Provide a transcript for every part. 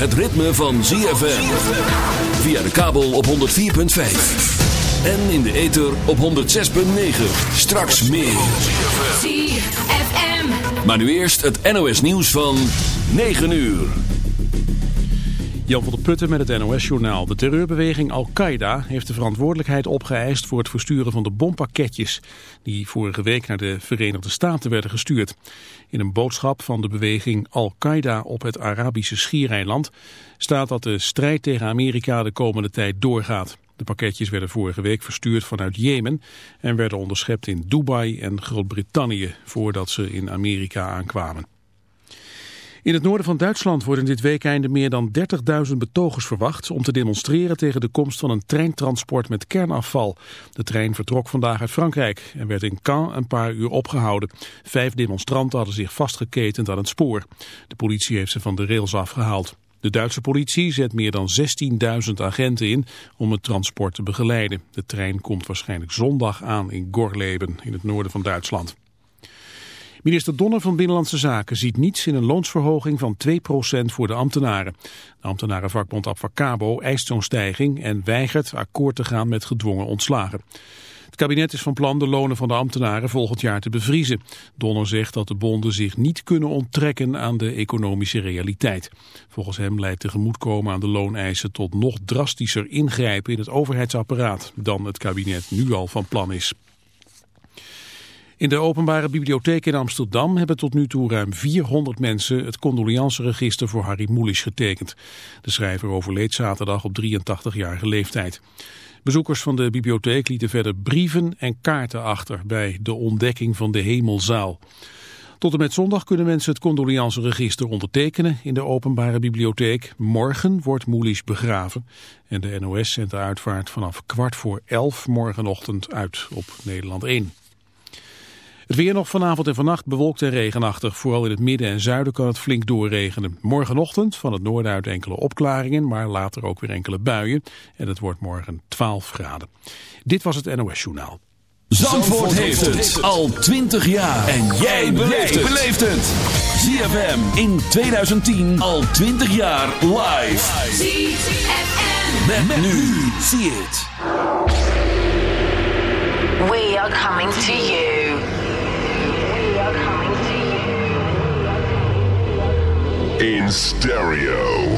het ritme van ZFM. Via de kabel op 104.5. En in de ether op 106.9. Straks meer. ZFM. Maar nu eerst het NOS nieuws van 9 uur. Jan van der Putten met het NOS-journaal. De terreurbeweging Al-Qaeda heeft de verantwoordelijkheid opgeëist voor het versturen van de bompakketjes die vorige week naar de Verenigde Staten werden gestuurd. In een boodschap van de beweging Al-Qaeda op het Arabische Schiereiland staat dat de strijd tegen Amerika de komende tijd doorgaat. De pakketjes werden vorige week verstuurd vanuit Jemen en werden onderschept in Dubai en Groot-Brittannië voordat ze in Amerika aankwamen. In het noorden van Duitsland worden dit weekende meer dan 30.000 betogers verwacht om te demonstreren tegen de komst van een treintransport met kernafval. De trein vertrok vandaag uit Frankrijk en werd in Caen een paar uur opgehouden. Vijf demonstranten hadden zich vastgeketend aan het spoor. De politie heeft ze van de rails afgehaald. De Duitse politie zet meer dan 16.000 agenten in om het transport te begeleiden. De trein komt waarschijnlijk zondag aan in Gorleben in het noorden van Duitsland. Minister Donner van Binnenlandse Zaken ziet niets in een loonsverhoging van 2% voor de ambtenaren. De ambtenarenvakbond Abfacabo eist zo'n stijging en weigert akkoord te gaan met gedwongen ontslagen. Het kabinet is van plan de lonen van de ambtenaren volgend jaar te bevriezen. Donner zegt dat de bonden zich niet kunnen onttrekken aan de economische realiteit. Volgens hem leidt tegemoetkomen aan de looneisen tot nog drastischer ingrijpen in het overheidsapparaat dan het kabinet nu al van plan is. In de openbare bibliotheek in Amsterdam hebben tot nu toe ruim 400 mensen het condoleanceregister voor Harry Mulisch getekend. De schrijver overleed zaterdag op 83-jarige leeftijd. Bezoekers van de bibliotheek lieten verder brieven en kaarten achter bij de ontdekking van de hemelzaal. Tot en met zondag kunnen mensen het condoleanceregister ondertekenen in de openbare bibliotheek. Morgen wordt Moelisch begraven en de NOS zendt de uitvaart vanaf kwart voor elf morgenochtend uit op Nederland 1. Het weer nog vanavond en vannacht bewolkt en regenachtig. Vooral in het midden en zuiden kan het flink doorregenen. Morgenochtend van het noorden uit enkele opklaringen, maar later ook weer enkele buien. En het wordt morgen 12 graden. Dit was het NOS Journaal. Zandvoort, heeft het al 20 jaar. En jij beleeft het. ZFM in 2010 al 20 jaar live. ZFM. Met, nu. Zie het. We are coming to you. In stereo.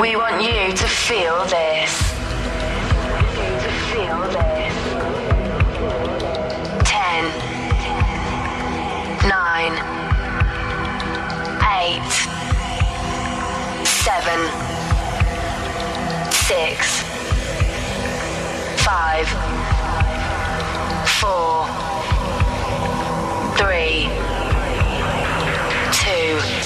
We want you to feel this. To feel this. Ten. Nine. Eight. Seven. Six. Five. Four. Three. Two.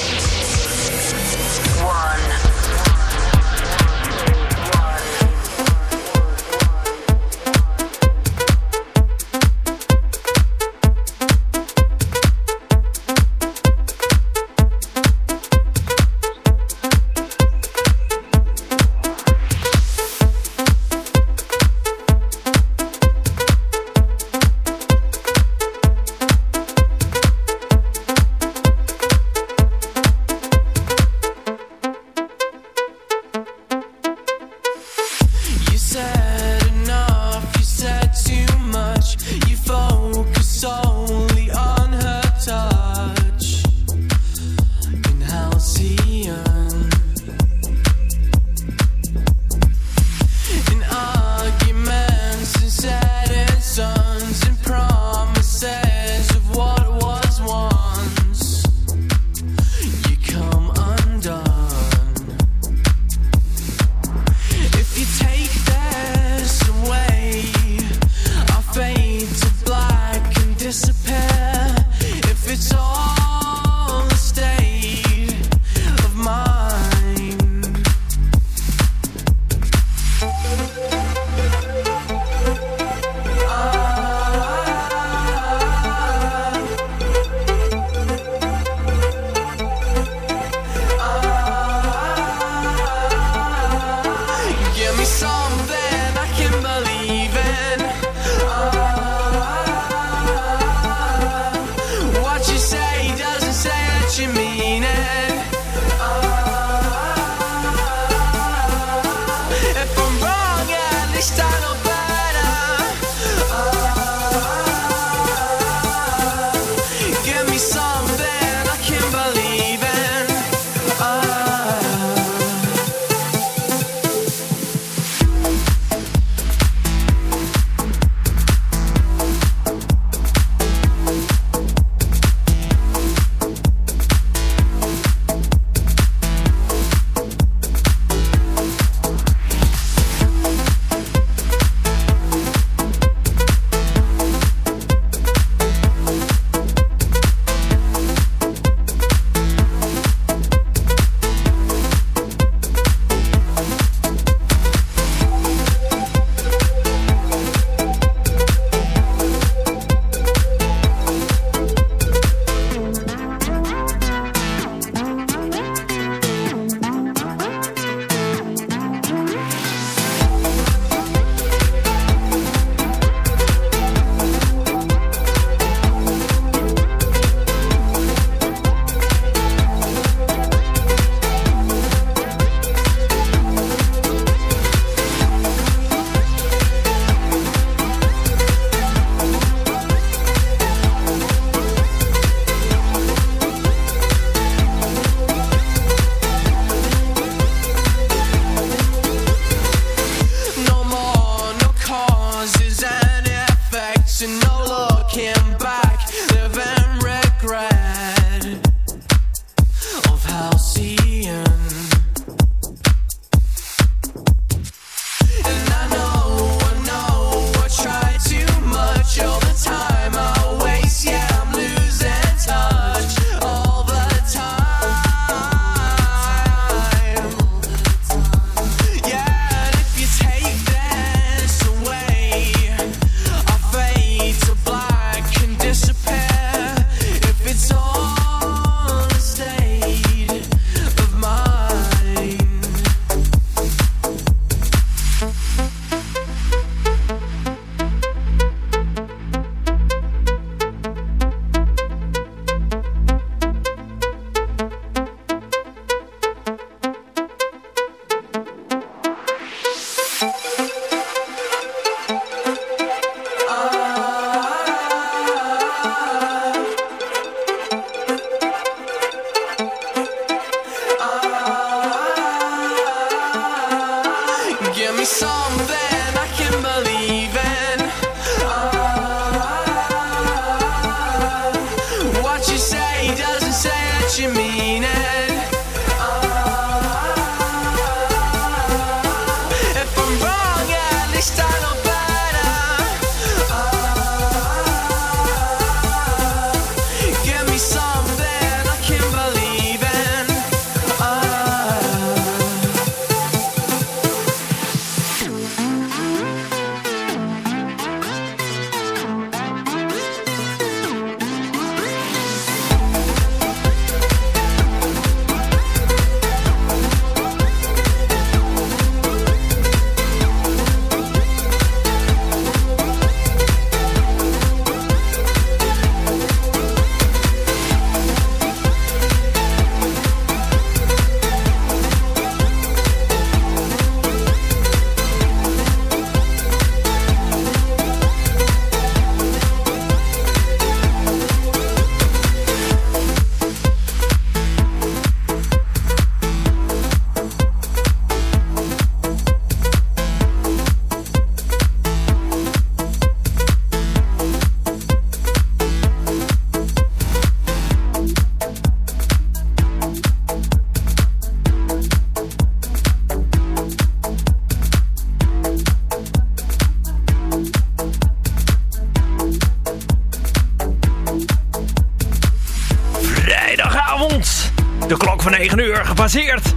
De klok van 9 uur gepasseerd.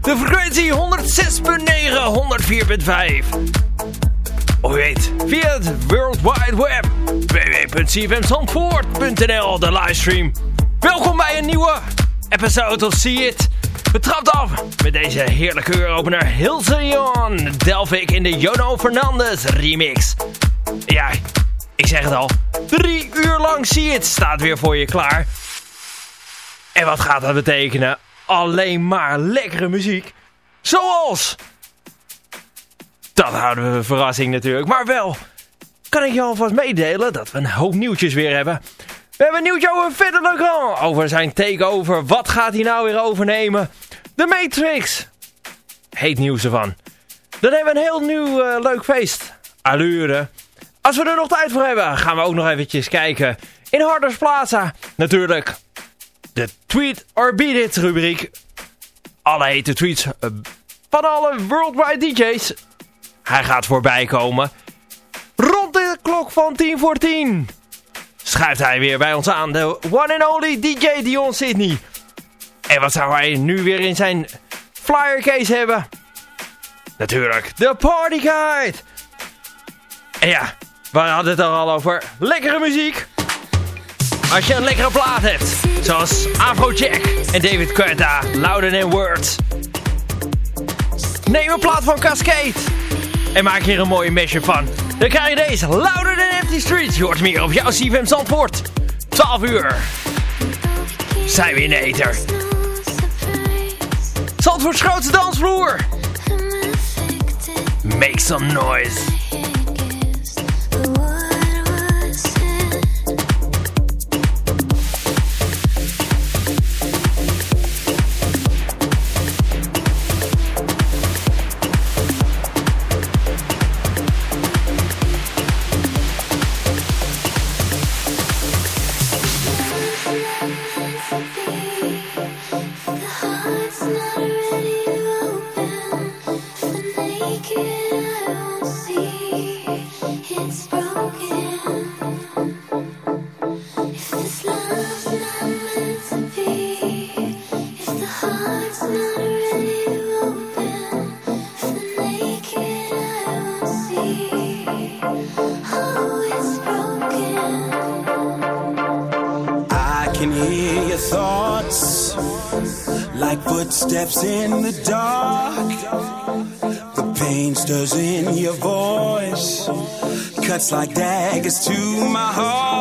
De frequentie 106.9, 104.5. Of je weet, via het World Wide Web. www.cfmzandvoort.nl, de livestream. Welkom bij een nieuwe episode of See It. We trapt af met deze heerlijke uuropener Hilson Delvik in de Jono Fernandez remix. Ja, ik zeg het al. Drie uur lang See It staat weer voor je klaar. En wat gaat dat betekenen? Alleen maar lekkere muziek. Zoals... Dat houden we verrassing natuurlijk. Maar wel, kan ik je alvast meedelen dat we een hoop nieuwtjes weer hebben. We hebben een nieuwtje over Verder Legrand. Over zijn takeover. Wat gaat hij nou weer overnemen? De Matrix. Heet nieuws ervan. Dan hebben we een heel nieuw uh, leuk feest. Allure. Als we er nog tijd voor hebben, gaan we ook nog eventjes kijken. In Harders Plaza. Natuurlijk. De Tweet or rubriek. Alle hete tweets uh, van alle worldwide DJ's. Hij gaat voorbij komen. Rond de klok van 10 voor 10 schuift hij weer bij ons aan. De one and only DJ Dion Sydney. En wat zou hij nu weer in zijn flyer case hebben? Natuurlijk, de Party Guide. En ja, we hadden het er al over. Lekkere muziek. Als je een lekkere plaat hebt, zoals Afrojack en David Guetta, Louder Than Words. Neem een plaat van Cascade en maak hier een mooie mashup van. Dan krijg je deze Louder Than Empty Streets. Je hoort meer op jouw CFM Zandvoort. 12 uur. Zijn we in de eter. Zandvoorts grootste dansvloer. Make some noise. Footsteps in the dark. The pain stirs in your voice. Cuts like daggers to my heart.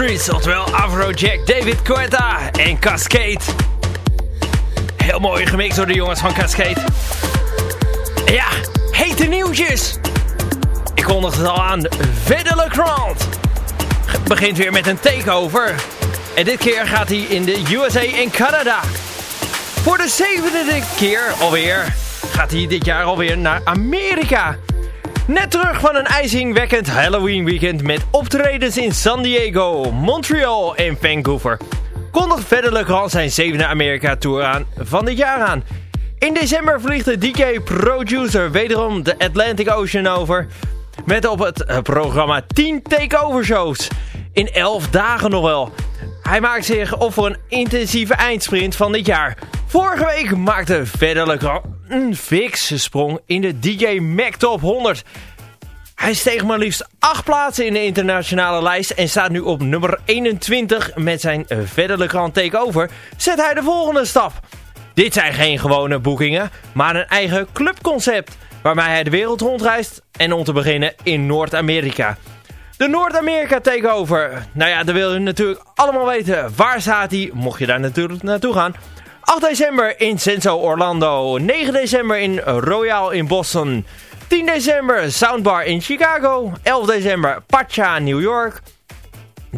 Streets, oftewel Afrojack, David Quetta en Cascade. Heel mooi gemixt door de jongens van Cascade. Ja, hete nieuwtjes. Ik kondig het al aan. Vedele Grant begint weer met een takeover. En dit keer gaat hij in de USA en Canada. Voor de zevende keer alweer gaat hij dit jaar alweer naar Amerika. Net terug van een ijzingwekkend Halloween weekend met optredens in San Diego, Montreal en Vancouver. Kondigt verder Legrand zijn zevende Amerika Tour aan van dit jaar aan. In december vliegt de DJ Producer wederom de Atlantic Ocean over. Met op het eh, programma 10 takeover shows. In 11 dagen nog wel. Hij maakt zich op voor een intensieve eindsprint van dit jaar. Vorige week maakte verder Legrand een fikse sprong in de DJ Mac Top 100. Hij steeg maar liefst 8 plaatsen in de internationale lijst en staat nu op nummer 21 met zijn verdere Grand Takeover. Zet hij de volgende stap. Dit zijn geen gewone boekingen, maar een eigen clubconcept waarmee hij de wereld rondreist en om te beginnen in Noord-Amerika. De Noord-Amerika Takeover. Nou ja, dan wil je natuurlijk allemaal weten. Waar staat hij? Mocht je daar natuurlijk naartoe gaan. 8 december in Senso Orlando. 9 december in Royal in Boston. 10 december Soundbar in Chicago. 11 december Pacha New York.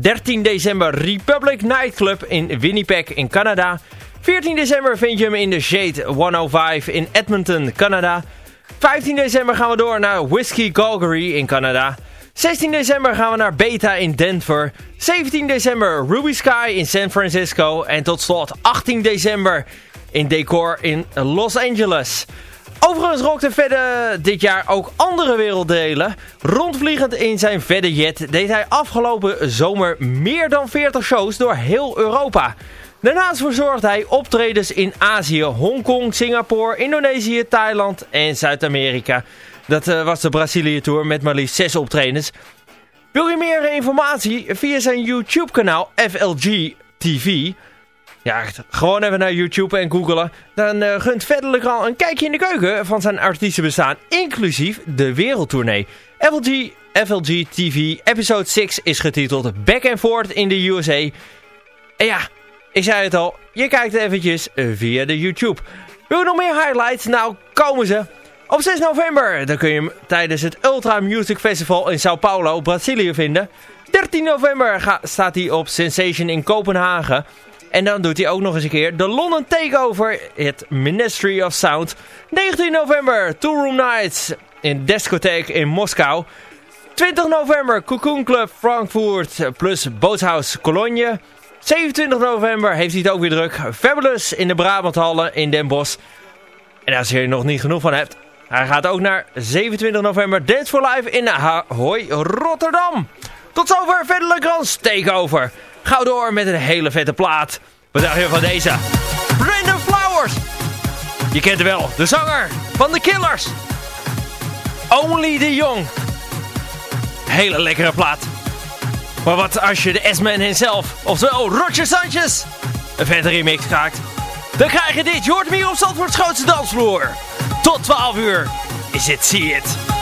13 december Republic Nightclub in Winnipeg in Canada. 14 december vind je hem in de Shade 105 in Edmonton, Canada. 15 december gaan we door naar Whiskey Calgary in Canada. 16 december gaan we naar Beta in Denver. 17 december Ruby Sky in San Francisco. En tot slot 18 december in Decor in Los Angeles. Overigens rookte verder dit jaar ook andere werelddelen. Rondvliegend in zijn verder jet deed hij afgelopen zomer meer dan 40 shows door heel Europa. Daarnaast verzorgde hij optredens in Azië, Hongkong, Singapore, Indonesië, Thailand en Zuid-Amerika. Dat uh, was de Brazilië Tour met maar liefst 6 optredens. Wil je meer informatie? Via zijn YouTube kanaal FLG TV... Ja, gewoon even naar YouTube en googelen. Dan uh, gunt Verder al een kijkje in de keuken van zijn artiestenbestaan, inclusief de wereldtournee. FLG, FLG TV episode 6 is getiteld Back and Forth in the USA. En ja, ik zei het al, je kijkt eventjes via de YouTube. Wil je nog meer highlights? Nou, komen ze. Op 6 november dan kun je hem tijdens het Ultra Music Festival in Sao Paulo, Brazilië vinden. 13 november staat hij op Sensation in Kopenhagen. En dan doet hij ook nog eens een keer de London Takeover, het Ministry of Sound. 19 november, Two Room Nights in Discotheek in Moskou. 20 november, Cocoon Club Frankfurt plus Boothouse Cologne. 27 november heeft hij het ook weer druk. Fabulous in de Brabanthallen in Den Bosch. En als je er nog niet genoeg van hebt, hij gaat ook naar 27 november Dance for Life in Ahoy, Rotterdam. Tot zover verder Legrand's Takeover. Gauw door met een hele vette plaat. Wat dacht je van deze? Brandon Flowers. Je kent hem wel, de zanger van The Killers. Only the Young. Hele lekkere plaat. Maar wat als je de S-Man himself, oftewel Roger Sanchez, een vette remix kraakt. Dan krijg je dit. Je hoort hier op Zandvoorts grootste dansvloer. Tot 12 uur is het See It.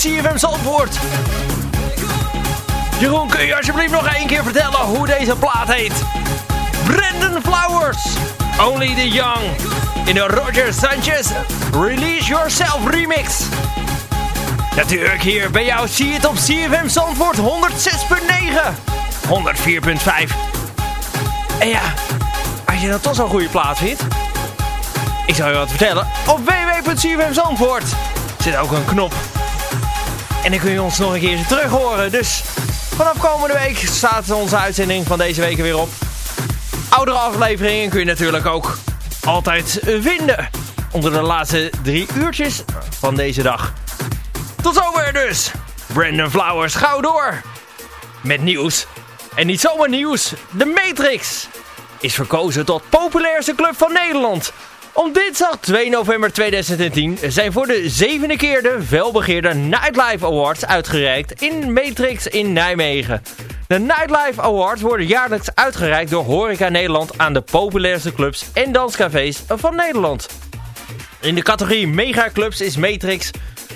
CFM Zandvoort. Jeroen, kun je alsjeblieft nog één keer vertellen hoe deze plaat heet? Brandon Flowers, Only the Young. In de Roger Sanchez Release Yourself remix. Natuurlijk hier bij jou zie je het op CFM Zandvoort 106.9. 104.5. En ja, als je dat toch zo'n goede plaat vindt... Ik zou je wat vertellen. Op www.cfmzandvoort zit ook een knop en dan kun je ons nog een keertje terug horen. Dus vanaf komende week staat onze uitzending van deze week weer op. Oudere afleveringen kun je natuurlijk ook altijd vinden. Onder de laatste drie uurtjes van deze dag. Tot zover dus. Brandon Flowers, gauw door. Met nieuws. En niet zomaar nieuws. De Matrix is verkozen tot populairste club van Nederland. Op dinsdag 2 november 2010 zijn voor de zevende keer de welbegeerde Nightlife Awards uitgereikt in Matrix in Nijmegen. De Nightlife Awards worden jaarlijks uitgereikt door Horeca Nederland aan de populairste clubs en danscafés van Nederland. In de categorie Megaclubs is Matrix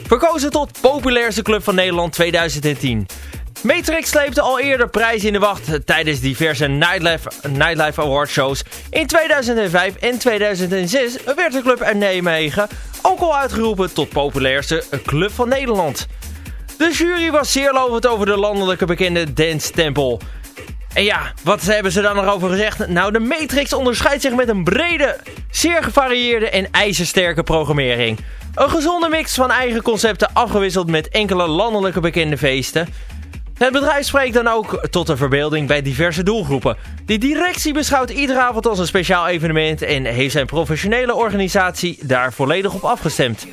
verkozen tot populairste club van Nederland 2010. Matrix sleepte al eerder prijzen in de wacht tijdens diverse Nightlife, Nightlife Award shows. In 2005 en 2006 werd de club uit Nijmegen ook al uitgeroepen tot populairste club van Nederland. De jury was zeer lovend over de landelijke bekende Dance Temple. En ja, wat hebben ze dan nog over gezegd? Nou, de Matrix onderscheidt zich met een brede, zeer gevarieerde en ijzersterke programmering. Een gezonde mix van eigen concepten afgewisseld met enkele landelijke bekende feesten. Het bedrijf spreekt dan ook tot de verbeelding bij diverse doelgroepen. De directie beschouwt iedere avond als een speciaal evenement en heeft zijn professionele organisatie daar volledig op afgestemd.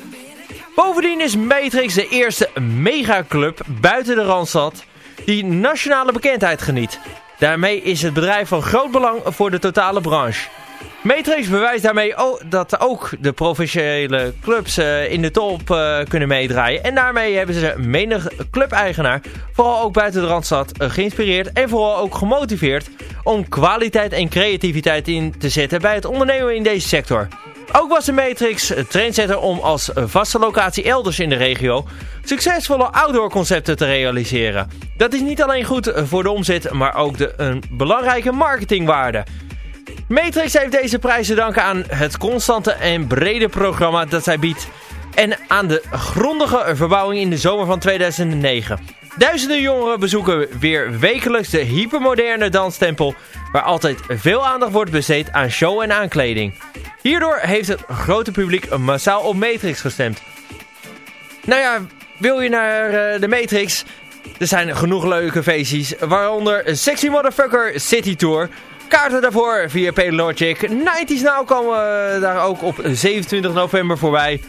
Bovendien is Matrix de eerste megaclub buiten de Randstad die nationale bekendheid geniet. Daarmee is het bedrijf van groot belang voor de totale branche. Matrix bewijst daarmee dat ook de professionele clubs uh, in de top uh, kunnen meedraaien. En daarmee hebben ze menig clubeigenaar, vooral ook buiten de Randstad, uh, geïnspireerd en vooral ook gemotiveerd om kwaliteit en creativiteit in te zetten bij het ondernemen in deze sector. Ook was de Matrix trendsetter om als vaste locatie elders in de regio succesvolle outdoor concepten te realiseren. Dat is niet alleen goed voor de omzet, maar ook de, een belangrijke marketingwaarde. Matrix heeft deze prijs te danken aan het constante en brede programma dat zij biedt. En aan de grondige verbouwing in de zomer van 2009. Duizenden jongeren bezoeken weer wekelijks de hypermoderne danstempel... waar altijd veel aandacht wordt besteed aan show en aankleding. Hierdoor heeft het grote publiek massaal op Matrix gestemd. Nou ja, wil je naar uh, de Matrix? Er zijn genoeg leuke feestjes, waaronder Sexy Motherfucker City Tour... Kaarten daarvoor via Paylogic. 90s Now komen daar ook op 27 november voorbij.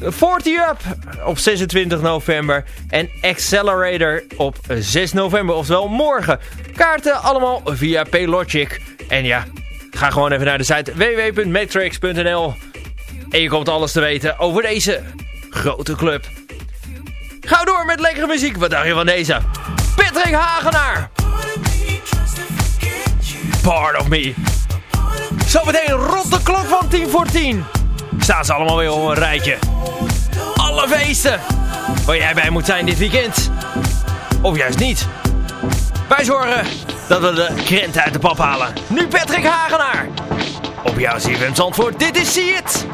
40 Up op 26 november. En Accelerator op 6 november, oftewel morgen. Kaarten allemaal via Paylogic. En ja, ga gewoon even naar de site www.matrix.nl. En je komt alles te weten over deze grote club. Ga door met lekkere muziek. Wat dacht je van deze? Patrick Hagenaar. Part of me. Zometeen rond de klok van 10 voor 10. Staan ze allemaal weer op een rijtje. Alle feesten. Waar jij bij moet zijn dit weekend. Of juist niet. Wij zorgen dat we de krenten uit de pap halen. Nu Patrick Hagenaar. Op jouw CFM Zandvoort. Dit is See It.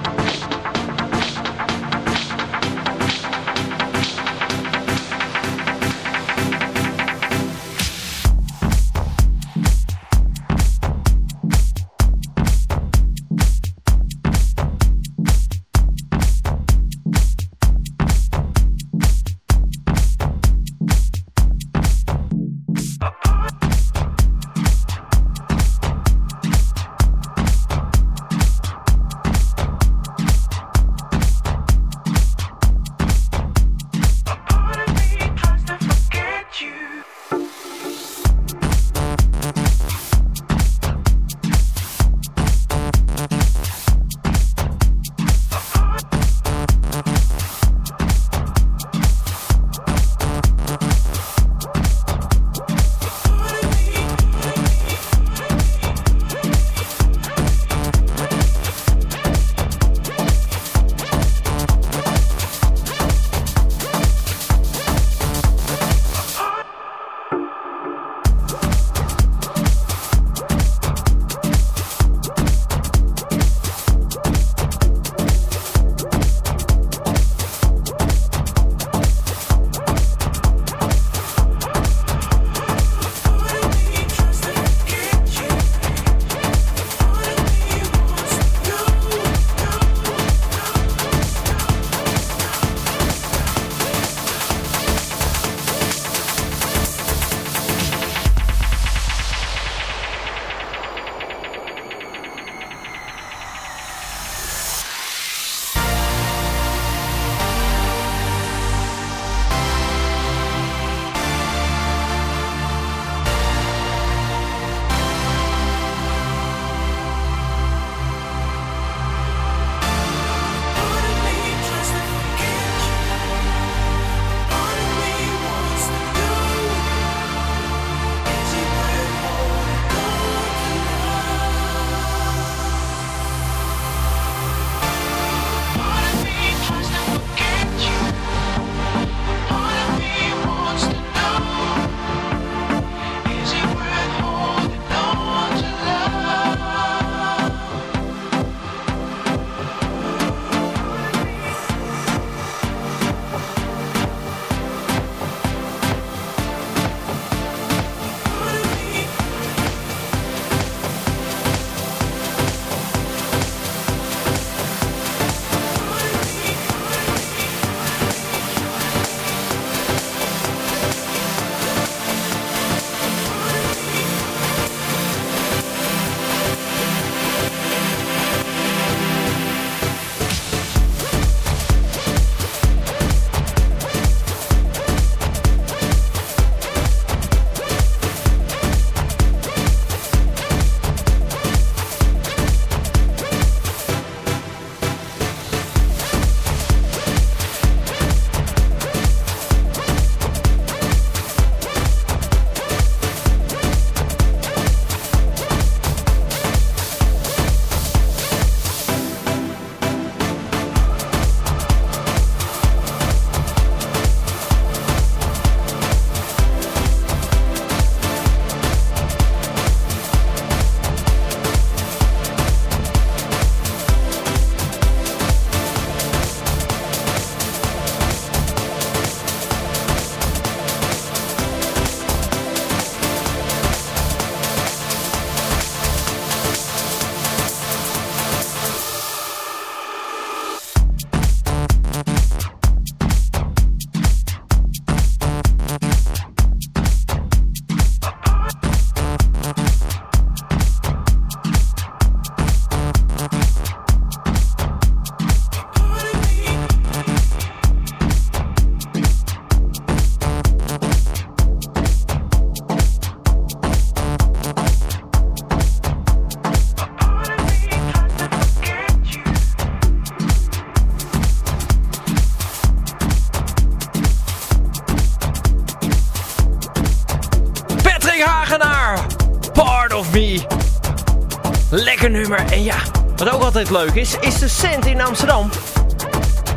Leuk is, is de Cent in Amsterdam.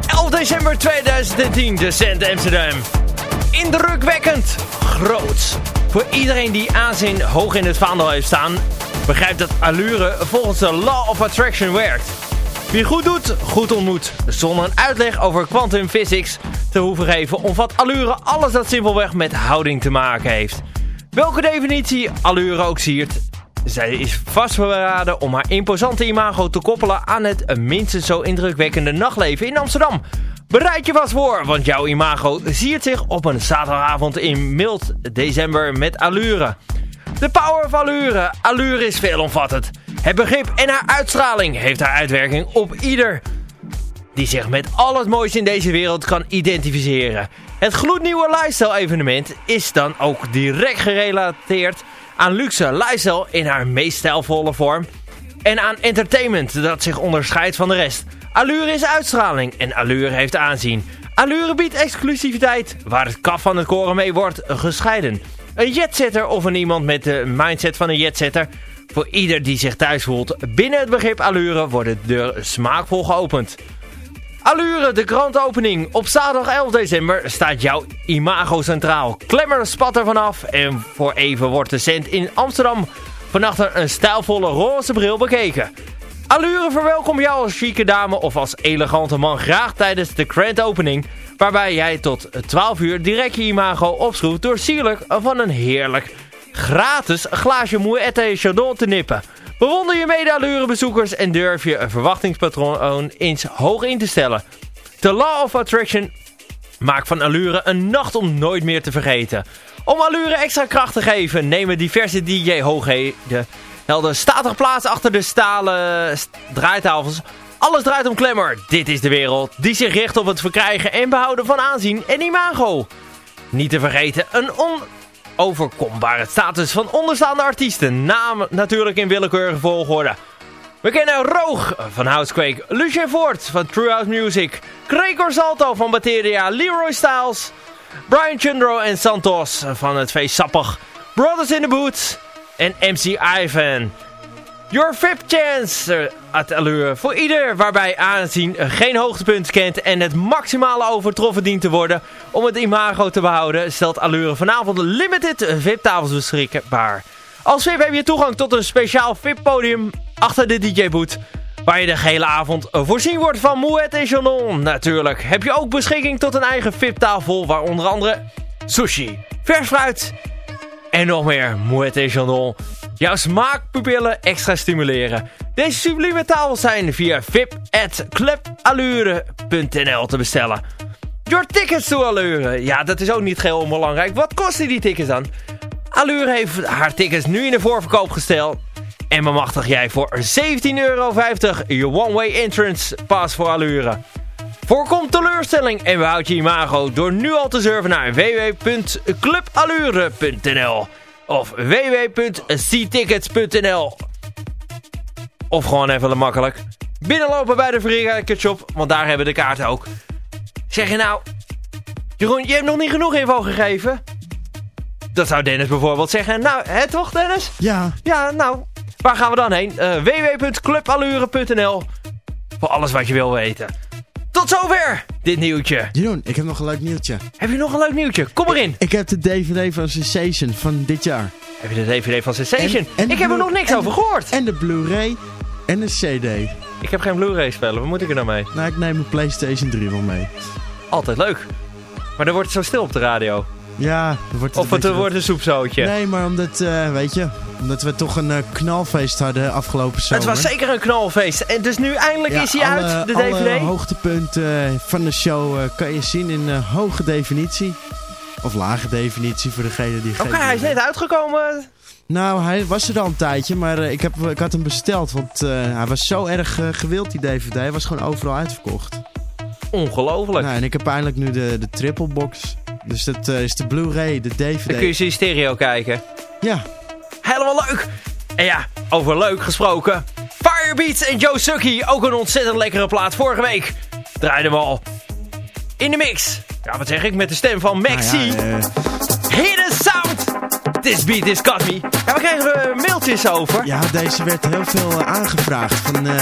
11 december 2010, de Cent Amsterdam. Indrukwekkend. Groot. Voor iedereen die aanzien hoog in het vaandel heeft staan... begrijpt dat allure volgens de Law of Attraction werkt. Wie goed doet, goed ontmoet. Zonder een uitleg over quantum physics te hoeven geven... omvat allure alles dat simpelweg met houding te maken heeft. Welke definitie allure ook siert... Zij is vastberaden om haar imposante imago te koppelen aan het minstens zo indrukwekkende nachtleven in Amsterdam. Bereid je vast voor, want jouw imago siert zich op een zaterdagavond in mild december met allure. De power of allure. Allure is veelomvattend. Het begrip en haar uitstraling heeft haar uitwerking op ieder die zich met al het moois in deze wereld kan identificeren. Het gloednieuwe lifestyle evenement is dan ook direct gerelateerd aan luxe lifestyle in haar meest stijlvolle vorm en aan entertainment dat zich onderscheidt van de rest. Allure is uitstraling en allure heeft aanzien. Allure biedt exclusiviteit waar het kaf van het koren mee wordt gescheiden. Een jetsetter of een iemand met de mindset van een jetsetter. Voor ieder die zich thuis voelt binnen het begrip allure wordt de deur smaakvol geopend. Allure, de grandopening. Op zaterdag 11 december staat jouw imago centraal. Klemmer spat er vanaf en voor even wordt de cent in Amsterdam vannacht een stijlvolle roze bril bekeken. Allure verwelkom jou als chique dame of als elegante man graag tijdens de grand opening. Waarbij jij tot 12 uur direct je imago opschroeft door sierlijk van een heerlijk gratis glaasje Moët Chardon te nippen. Bewonder je mede bezoekers en durf je een verwachtingspatroon eens hoog in te stellen. De Law of Attraction maakt van allure een nacht om nooit meer te vergeten. Om allure extra kracht te geven nemen diverse DJ-hoogheden helder statig plaats achter de stalen st- draaitafels. Alles draait om Klemmer. Dit is de wereld die zich richt op het verkrijgen en behouden van aanzien en imago. Niet te vergeten een onoverkombare status van onderstaande artiesten. Namen natuurlijk in willekeurige volgorde. We kennen Roog van Housequake, Lucien Voort van True House Music, Gregor Salto van Bateria, Leroy Styles, Brian Chundro en Santos van het feest Brothers in the Boots en MC Ivan. Your VIP chance eh, at allure voor ieder waarbij aanzien geen hoogtepunt kent en het maximale overtroffen dient te worden om het imago te behouden, stelt allure vanavond limited VIP-tafels beschikbaar. Als VIP heb je toegang tot een speciaal VIP-podium achter de DJ-boot. Waar je de hele avond voorzien wordt van Mouet en Janon. Natuurlijk heb je ook beschikking tot een eigen VIP-tafel. Waar onder andere sushi, vers fruit en nog meer Mouet en Janon. Jouw smaakpupillen extra stimuleren. Deze sublieme tafels zijn via vip.cluballure.nl te bestellen. Your tickets to Allure. Ja, dat is ook niet heel onbelangrijk. Wat kosten die tickets dan? Allure heeft haar tickets nu in de voorverkoop gesteld. En bemachtig jij voor 17,50 euro je one-way entrance pass voor Allure. Voorkom teleurstelling en behoud je imago door nu al te surfen naar www.cluballure.nl of www.ctickets.nl Of gewoon even makkelijk. Binnenlopen bij de Shop, want daar hebben de kaarten ook. Zeg je nou, Jeroen, je hebt nog niet genoeg info gegeven? Dat zou Dennis bijvoorbeeld zeggen. Nou, hè toch Dennis? Ja, Ja, nou, waar gaan we dan heen? Eh www.cluballure.nl Voor alles wat je wil weten. Tot zover dit nieuwtje. Jeroen, ik heb nog een leuk nieuwtje. Heb je nog een leuk nieuwtje? Kom erin. Ik heb de DVD van Sensation van dit jaar. Heb je de DVD van Sensation? En- ik heb er nog niks en over gehoord. En de Blu-ray en de CD. Ik heb geen Blu-ray spellen. Wat moet ik er nou mee? Nou, ik neem mijn PlayStation 3 wel mee. Altijd leuk. Maar dan wordt het zo stil op de radio. Ja, dan wordt het Of het wordt een soepzootje. Nee, maar omdat, eh, weet je, omdat we toch een eh, knalfeest hadden afgelopen zomer. Het was zeker een knalfeest. En dus nu eindelijk Ja, is hij alle- uit, de Alle DVD. hoogtepunten eh, van de show eh, kan je zien in eh, hoge definitie. Of lage definitie voor degene die Oké, hij is net uitgekomen. Nou, hij was er al een tijdje, maar ik, heb, ik had hem besteld. Want eh, hij was zo erg gewild, die DVD. Hij was gewoon overal uitverkocht. Ongelooflijk. Nou, en ik heb eindelijk nu de, de triple box. Dus dat eh, is de Blu-ray, de DVD. Dan kun je ze in stereo kijken. Ja, Helemaal leuk. En ja, over leuk gesproken. Firebeats en Joe Sucky, ook een ontzettend lekkere plaat. Vorige week draaiden we al in de mix. Ja, wat zeg ik met de stem van Maxi. Nou ja, Hidden. This Beat This Got Me. Ja, we kregen er mailtjes over. Ja, deze werd heel veel eh, aangevraagd. Van, eh,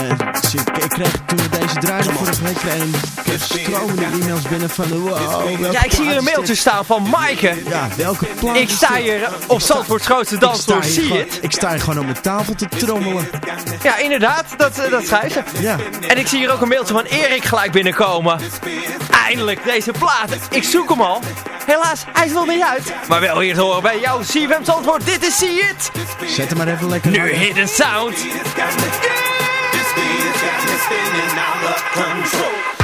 ze- ik, ik kreeg toen we deze draaiden vorige week kregen ik stromende e-mails binnen van wow. welke Ja, ik zie hier een mailtje staan van Maaike. Ja, welke plaat Ik sta hier op Zandvoorts grootste dansvloer, zie je het? Ik sta hier gewoon op mijn tafel te trommelen. Ja, inderdaad, dat, eh, dat ze. Ja. En ik zie hier ook een mailtje van Erik gelijk binnenkomen. Eindelijk, deze plaat. Ik zoek hem al. Helaas, hij is nog niet uit. Maar wel hier te horen bij jou, CFM Zandvoort. Dit is See It. Zet hem maar even lekker Nu. Hidden Sound. Fijne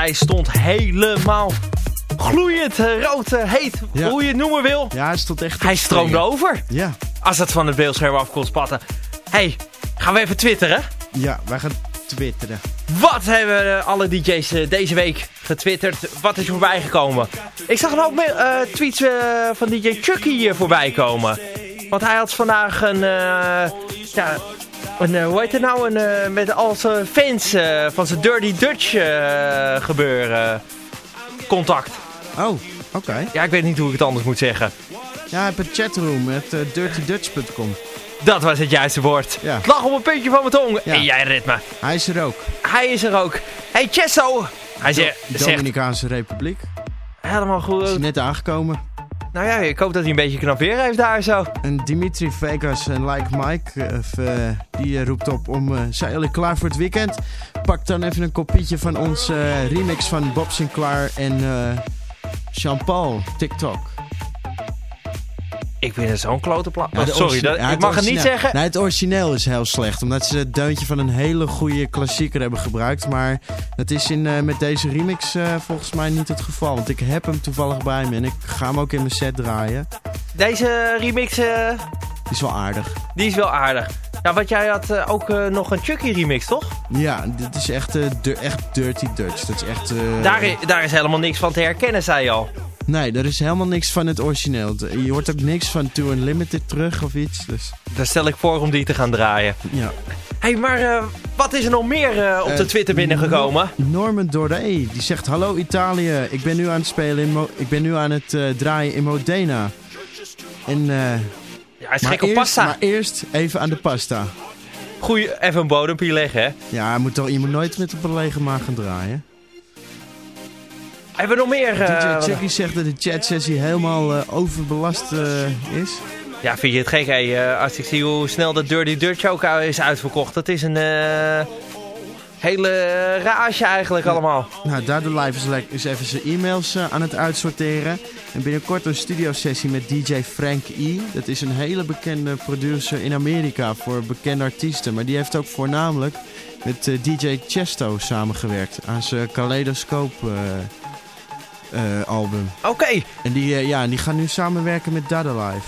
Hij stond helemaal gloeiend eh, rood, eh, heet. Ja. Hoe je het noemen wil. Ja, hij stond echt... Hij stroomde over. Ja. Als het van het beeldscherm af kon spatten. hey, gaan we even twitteren? Ja, wij gaan twitteren. Wat hebben eh, alle DJ's deze week getwitterd? Wat is er voorbij gekomen? Ik zag een hoop tweets van DJ Chucky hier voorbij komen. Want hij had vandaag een... ja, een, eh, hoe heet het nou? Een, eh, met al zijn fans eh, van zijn Dirty Dutch gebeuren. Contact. Oh, oké. Ja, ik weet niet hoe ik het anders moet zeggen. Ja, hij heeft een chatroom met dirtydutch.com. Dat was het juiste woord. Ja. Het lag op een puntje van mijn tong. Ja. En jij redt me. Hij is er ook. Hij is er ook. Hey Chesso. Hij zegt, zegt Dominicaanse Republiek. helemaal goed. Is net aangekomen. Nou ja, ik hoop dat hij een beetje knap weer heeft daar zo. En Dimitri Vegas en Like Mike, eh, die eh, roept op om, eh, zijn jullie klaar voor het weekend? Pak dan even een kopietje van onze remix van Bob Sinclair en Jean-Paul, TikTok. Ik vind het zo'n klote pla- Ja, Oh, de sorry, dat, ja, ik mag het niet zeggen. Nee, het origineel is heel slecht. Omdat ze het deuntje van een hele goede klassieker hebben gebruikt. Maar dat is in, eh, met deze remix eh, volgens mij niet het geval. Want ik heb hem toevallig bij me. En ik ga hem ook in mijn set draaien. Deze remix, eh, Die is wel aardig. die is wel aardig. Ja, want jij had ook nog een Chucky remix, toch? Ja, dit is echt, echt Dirty Dutch. Dat is echt... Daar, daar is helemaal niks van te herkennen, zei je al. Nee, er is helemaal niks van het origineel. Je hoort ook niks van Too Unlimited terug of iets. Dus Daar stel ik voor om die te gaan draaien. ja. Hé, hey, maar eh, wat is er nog meer eh, op de Eh, Twitter binnengekomen? Norman Doré, die zegt: Hallo Italië, ik ben nu aan het spelen in Mo- ik ben nu aan het draaien in Modena. En, Ja, hij is gek op pasta. maar eerst even aan de pasta. Goeie, even een bodempje leggen, hè. Ja, je moet, toch, je moet nooit met een maag gaan draaien. Hebben we nog meer? eh, DJ wat- Chucky zegt dat de chatsessie helemaal eh, overbelast eh, is. Ja, vind je het gek, hè? Eh, als ik zie hoe snel de Dirty Dutch ook eh, is uitverkocht. Dat is een eh, hele eh, rage eigenlijk allemaal. Nou, Dada Live is, even zijn e-mails eh, aan het uitsorteren. En binnenkort een studiosessie met DJ Frank E. Dat is een hele bekende producer in Amerika voor bekende artiesten. Maar die heeft ook voornamelijk met eh, DJ Chesto samengewerkt aan zijn Kaleidoscope eh, eh, album. Oké, En die, eh, ja, die gaan nu samenwerken met Dada Live.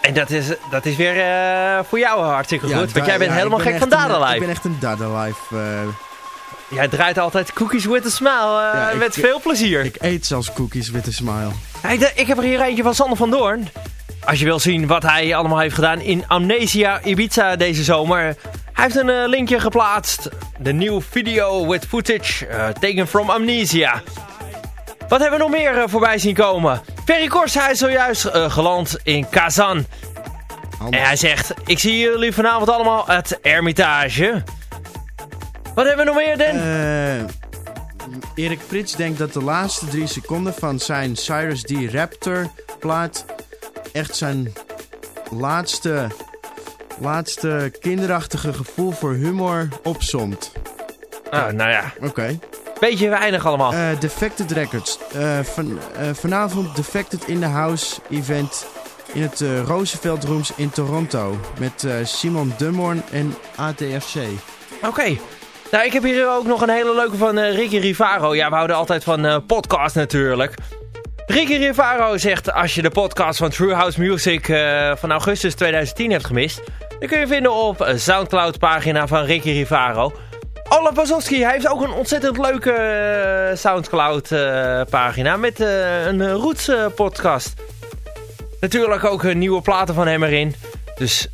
en dat is, dat is weer eh, voor jou hartstikke goed. Want jij bent ja, helemaal ben gek van een, Dada eh, Ik Life. ben echt een Dada Live. eh, Jij draait altijd cookies with a smile ik- met veel plezier. ik eet zelfs cookies with a smile. Hey, ik heb er hier eentje van Sander van Doorn. Als je wil zien wat hij allemaal heeft gedaan in Amnesia Ibiza deze zomer. Hij heeft een linkje geplaatst. De nieuwe video with footage eh, taken from Amnesia. Wat hebben we nog meer eh, voorbij zien komen? Ferry Kors, hij is zojuist eh, geland in Kazan. En hij zegt, ik zie jullie vanavond allemaal het Hermitage. Wat hebben we nog meer, Den? Eh, Erik Prits denkt dat de laatste drie seconden van zijn Cyrus D. Raptor plaat echt zijn laatste, laatste kinderachtige gevoel voor humor opsomt. Ah, nou ja, Oké. Beetje weinig allemaal. Eh, Defected Records. Eh, van, eh, vanavond Defected in the House event in het Roosevelt Rooms in Toronto. Met Simon Dumorn en ATFC. Oké. Nou, ik heb hier ook nog een hele leuke van Ricky Rivaro. Ja, we houden altijd van podcast natuurlijk. Ricky Rivaro zegt, als je de podcast van True House Music van augustus 2010 hebt gemist... dan kun je vinden op Soundcloud pagina van Ricky Rivaro. Olaf Wazowski, hij heeft ook een ontzettend leuke eh, Soundcloud eh, pagina met eh, een eh, Roots eh, podcast. Natuurlijk ook nieuwe platen van hem erin. Dus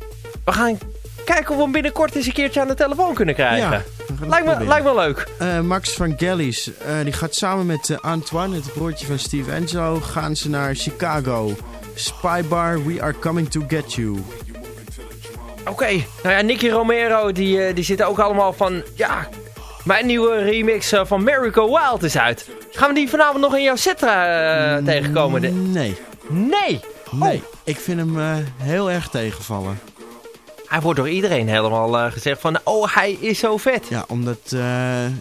we gaan kijken of we hem binnenkort eens een keertje aan de telefoon kunnen krijgen. Ja, lijkt, me, lijkt me leuk. Max van Gellies, eh, die gaat samen met Antoine, het broertje van Steve Angelo, gaan ze naar Chicago. Spy Bar, we are coming to get you. Oké, nou ja, Nicky Romero, die, eh, die zit ook allemaal van... Ja, mijn nieuwe remix eh, van Miracle Wild is uit. Gaan we die vanavond nog in jouw set eh, tegenkomen? De- Nee, Nee! nee. Ik vind hem heel erg tegenvallen. Hij wordt door iedereen helemaal gezegd van... Oh, hij is zo vet. Ja, omdat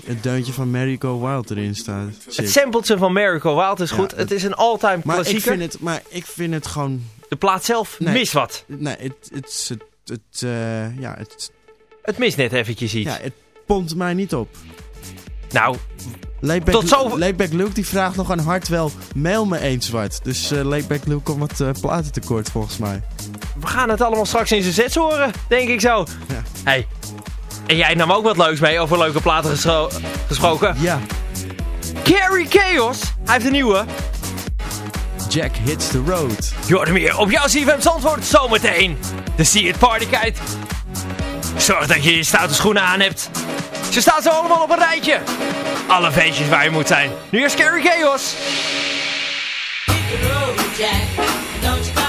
het deuntje van Go Wild erin staat. Het sampletje van Miracle Wild is Ja, goed. het- Het is een all-time maar ik, klassieker. vind het, maar ik vind het gewoon... De plaat zelf Nee. mist wat. Nee, het, het, het, het, uh, ja, het, het mist net eventjes iets. Ja, het pompt mij niet op. Nou, Laidback, tot zo... Luke die vraagt nog aan Hartwell, mail me eens zwart Dus uh, Luke komt wat uh, eh, platentekort volgens mij. We gaan het allemaal straks in zijn sets horen, denk ik zo. Ja. Hey, en jij nam ook wat leuks mee over leuke platen gesproken. Ja. Carrie Chaos, hij heeft een nieuwe. Jack Hits the Road. Je meer op jouw CFM Zandvoort zometeen. De See It Party Kite. Zorg dat je je stoute schoenen aan hebt. Ze staan zo allemaal op een rijtje. Alle feestjes waar je moet zijn. Nu is Scary Chaos. Jack. Don't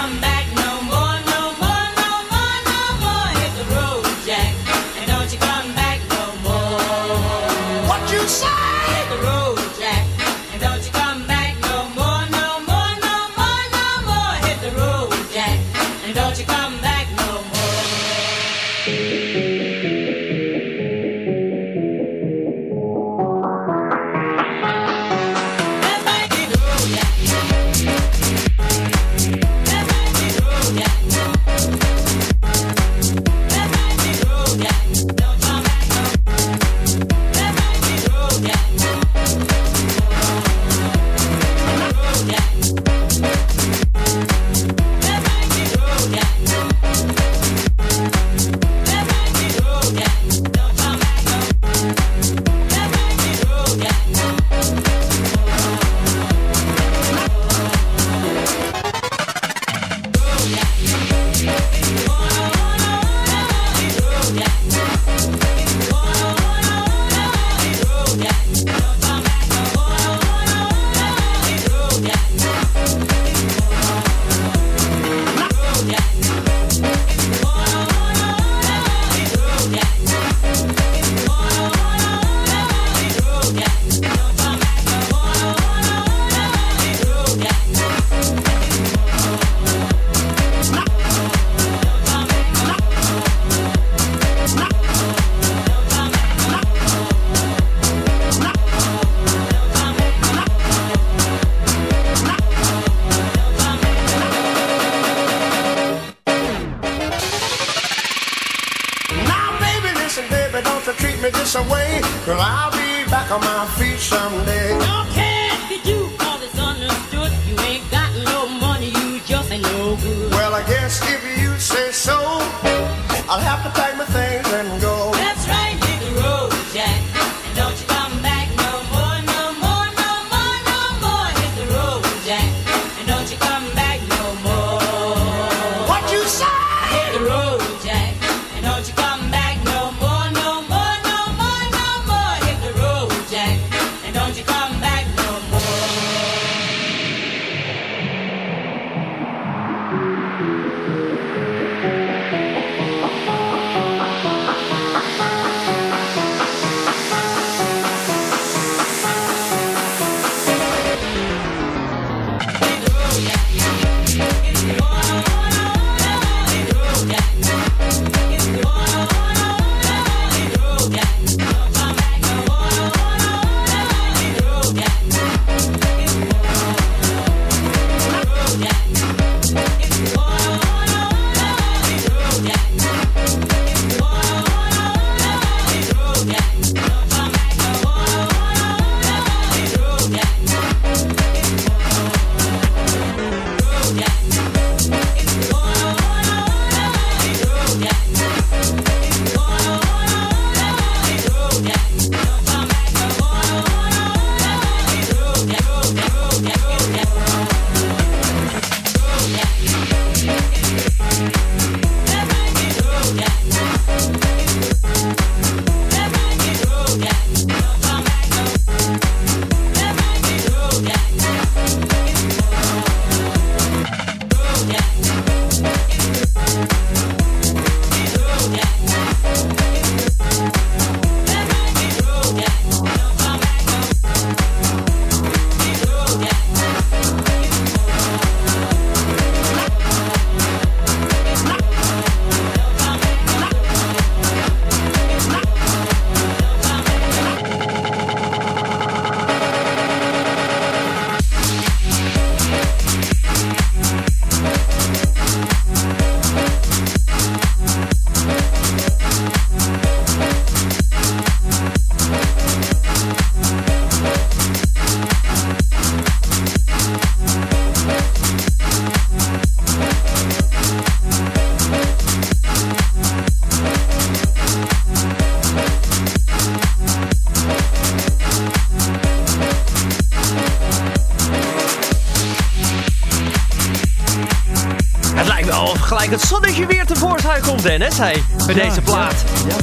of gelijk het zonnetje weer tevoorschijn komt, Dennis. Hey, bij Ja, deze plaat. Ja.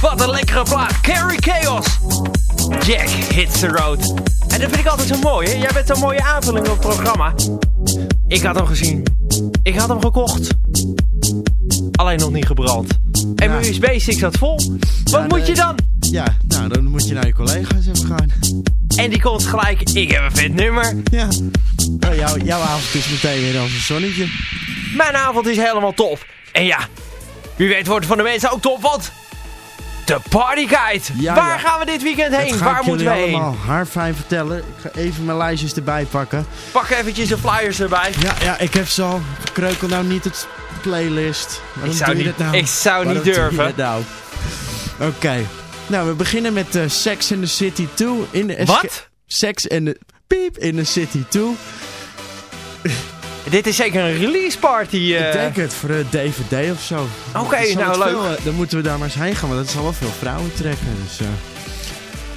Wat een lekkere plaat. Carry Chaos. Jack hits the road. En dat vind ik altijd zo mooi, hè? Jij bent zo'n mooie aanvulling op het programma. Ik had hem gezien. Ik had hem gekocht. Alleen nog niet gebrand. En mijn USB-stick zat vol. Wat moet de- je dan? Ja, nou dan moet je naar je collega's even gaan. En die komt gelijk. Ik heb een vet nummer. Ja. Nou, jouw, jouw avond is meteen weer als een zonnetje. Mijn avond is helemaal top. En ja, wie weet wordt het van de mensen ook top, want... De Party Guide. Ja, Waar ja. gaan we dit weekend heen? Waar ik moeten we heen? allemaal haarfijn vertellen. Ik ga even mijn lijstjes erbij pakken. Pak eventjes de flyers erbij. Ja, ja, ik heb ze al. Kreukel nou niet het playlist. Waarom zou doe je niet- dat nou? ik zou niet Waarom je durven. nou? Oké. Nou, we beginnen met eh, Sex in the City 2. In de Wat? Sex in the... Piep in the City 2. Dit is zeker een release party. eh. Ik denk het, voor de DVD of zo. Oké, nou, leuk. veel, eh, dan moeten we daar maar eens heen gaan, want dat zal wel veel vrouwen trekken. Dus, eh.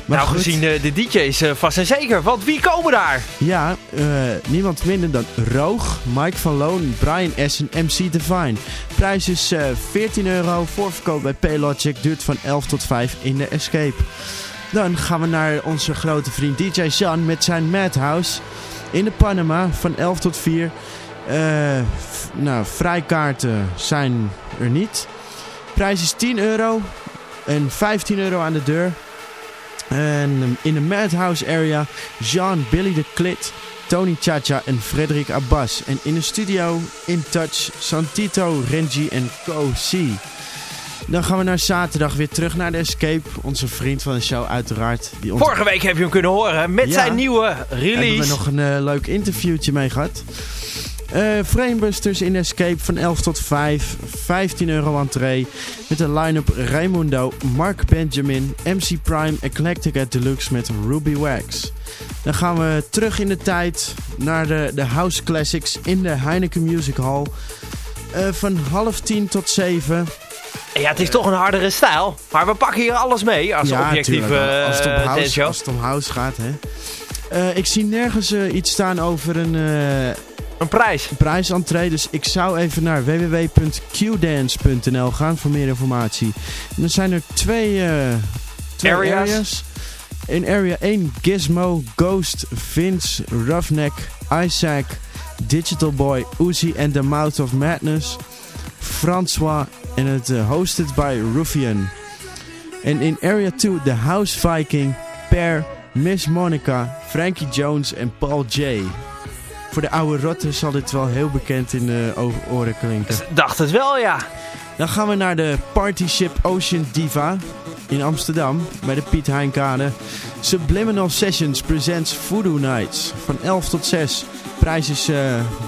Maar nou, goed. gezien de, de DJ's eh, vast en zeker. Want wie komen daar? Ja, eh, niemand minder dan Roog, Mike van Loon, Brian S. en MC Divine. Prijs is eh 14 euro, voorverkoop bij Paylogic, duurt van 11 tot 5 in de Escape. Dan gaan we naar onze grote vriend DJ Jan met zijn Madhouse in de Panama van 11 tot 4. Eh, nou, vrijkaarten zijn er niet. Prijs is 10 euro en 15 euro aan de deur. En um, in de Madhouse area Jean Billy de Klit, Tony Chacha en Frederik Abbas. En in de studio In Touch, Santito, Renji en Co C. Dan gaan we naar zaterdag weer terug naar de Escape. Onze vriend van de show uiteraard. Die Vorige week heb je hem kunnen horen met Ja. zijn nieuwe release. hebben we nog een eh, leuk interviewtje mee gehad. Eh Framebusters in Escape van 11 tot 5. 15 euro entree. Met een line-up Raimundo, Mark Benjamin, MC Prime, Eclectic at Deluxe met Ruby Wax. Dan gaan we terug in de tijd naar de, de House Classics in de Heineken Music Hall. Eh, van half tien tot zeven. Ja, het is toch een hardere stijl. Maar we pakken hier alles mee als objectieve tuurlijk. uh, als, het om house, danceshow. als het om house gaat. Hè. Eh, ik zie nergens eh, iets staan over een... eh, Een prijs. prijsentree. Dus ik zou even naar www.qdance.nl gaan voor meer informatie. En dan zijn er twee, eh, twee Areas. areas. In area 1 Gizmo, Ghost, Vince, Roughneck, Isaac, Digital Boy, Uzi en The Mouth of Madness. François en het eh, hosted by Ruffian. En in area 2 The House Viking, Per, Miss Monica, Frankie Jones en Paul J. Voor de oude rotten zal dit wel heel bekend in de o- oren klinken. Dacht het wel, ja. Dan gaan we naar de Partyship Ocean Diva in Amsterdam bij de Piet Heinkade. Subliminal Sessions presents Voodoo Nights van 11 tot 6. Prijs is eh,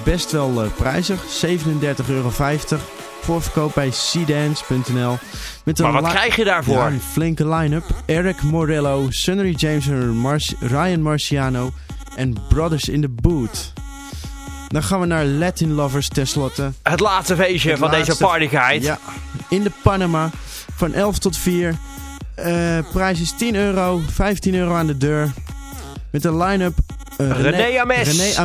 best wel eh, prijzig, 37,50 euro. Voorverkoop bij cdance.nl. Maar wat krijg je daarvoor? Ja, een flinke line-up. Eric Morello, Sunny James en Mar- Ryan Marciano en Brothers in the Boot. Dan gaan we naar Latin Lovers tenslotte. Het laatste feestje Het van deze partyguide. Ja, in de Panama van 11 tot 4. Eh, prijs is 10 euro, 15 euro aan de deur. Met een line-up. eh, René Ames. René Ames.